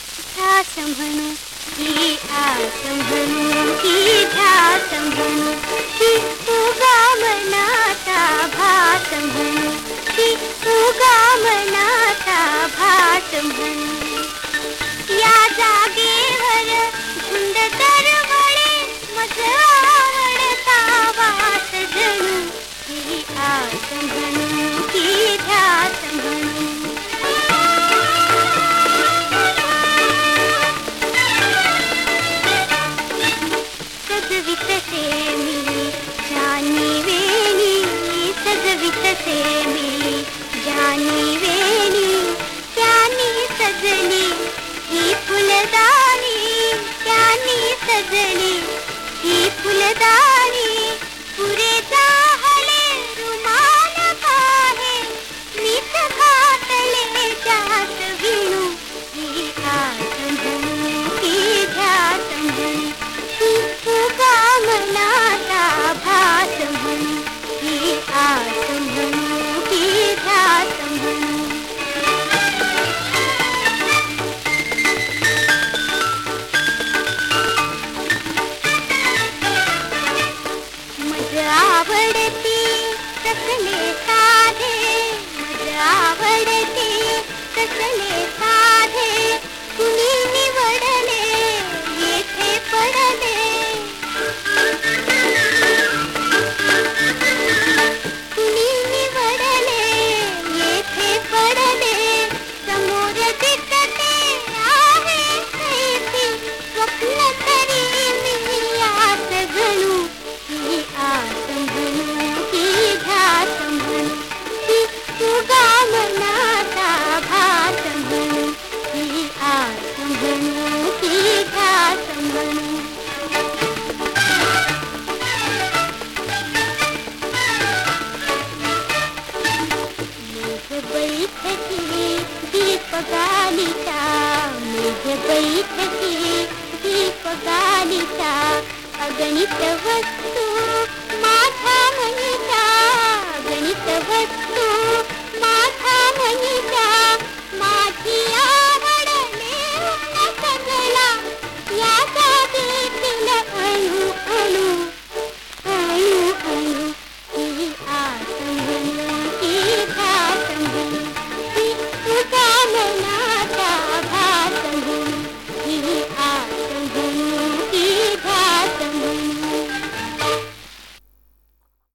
संभनु की आ संभनु की ध्यान तुम्हें या जागे 다 का पगालिता बैठके अगणित वस्तु